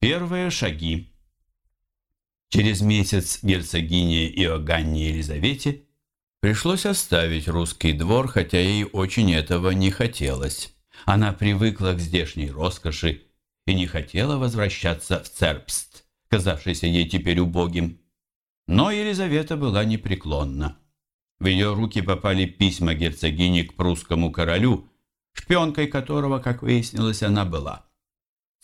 Первые шаги. Через месяц герцогине Иоганне Елизавете пришлось оставить русский двор, хотя ей очень этого не хотелось. Она привыкла к здешней роскоши и не хотела возвращаться в Цербст, казавшийся ей теперь убогим. Но Елизавета была непреклонна. В ее руки попали письма герцогини к прусскому королю, шпионкой которого, как выяснилось, она была.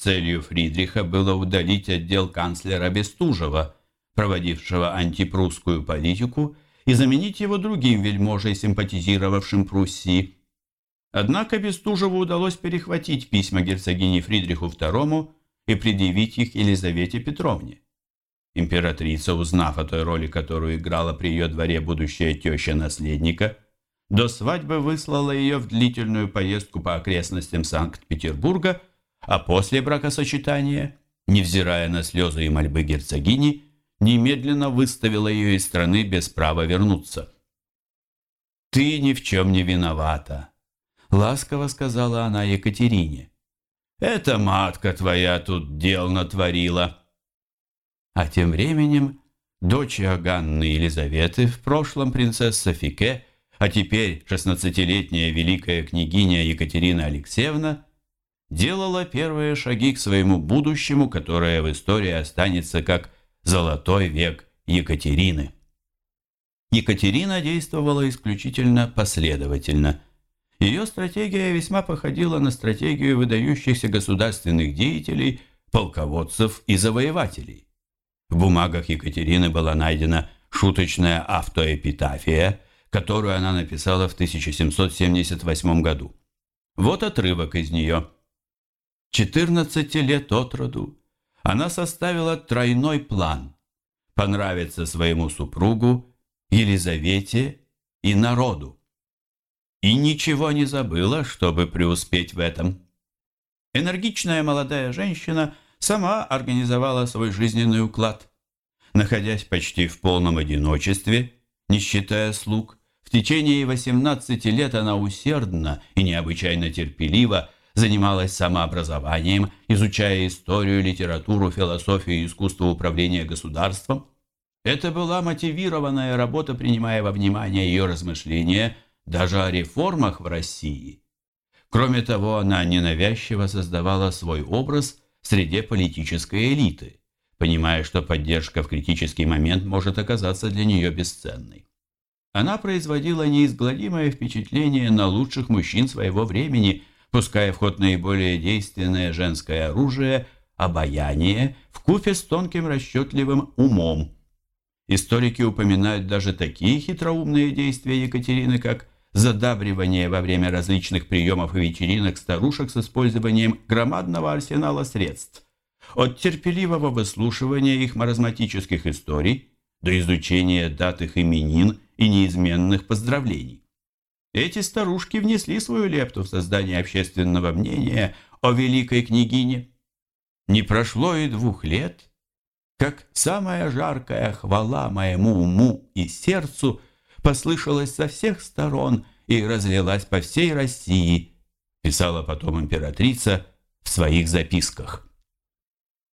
Целью Фридриха было удалить отдел канцлера Бестужева, проводившего антипрусскую политику, и заменить его другим вельможей, симпатизировавшим Пруссии. Однако Бестужеву удалось перехватить письма герцогини Фридриху II и предъявить их Елизавете Петровне. Императрица, узнав о той роли, которую играла при ее дворе будущая теща наследника, до свадьбы выслала ее в длительную поездку по окрестностям Санкт-Петербурга, а после бракосочетания, невзирая на слезы и мольбы герцогини, немедленно выставила ее из страны без права вернуться. «Ты ни в чем не виновата», — ласково сказала она Екатерине. «Это матка твоя тут дел натворила». А тем временем дочь Иоганны Елизаветы, в прошлом принцесса Фике, а теперь шестнадцатилетняя великая княгиня Екатерина Алексеевна, делала первые шаги к своему будущему, которое в истории останется как «золотой век Екатерины». Екатерина действовала исключительно последовательно. Ее стратегия весьма походила на стратегию выдающихся государственных деятелей, полководцев и завоевателей. В бумагах Екатерины была найдена шуточная автоэпитафия, которую она написала в 1778 году. Вот отрывок из нее. «14 лет от роду она составила тройной план – понравиться своему супругу, Елизавете и народу. И ничего не забыла, чтобы преуспеть в этом. Энергичная молодая женщина – сама организовала свой жизненный уклад. Находясь почти в полном одиночестве, не считая слуг, в течение 18 лет она усердно и необычайно терпеливо занималась самообразованием, изучая историю, литературу, философию и искусство управления государством. Это была мотивированная работа, принимая во внимание ее размышления даже о реформах в России. Кроме того, она ненавязчиво создавала свой образ в среде политической элиты, понимая, что поддержка в критический момент может оказаться для нее бесценной. Она производила неизгладимое впечатление на лучших мужчин своего времени, пуская в ход наиболее действенное женское оружие – обаяние в купе с тонким расчетливым умом. Историки упоминают даже такие хитроумные действия Екатерины, как задабривание во время различных приемов и вечеринок старушек с использованием громадного арсенала средств, от терпеливого выслушивания их маразматических историй до изучения дат их именин и неизменных поздравлений. Эти старушки внесли свою лепту в создание общественного мнения о великой княгине. Не прошло и двух лет, как самая жаркая хвала моему уму и сердцу – послышалась со всех сторон и разлилась по всей России, писала потом императрица в своих записках.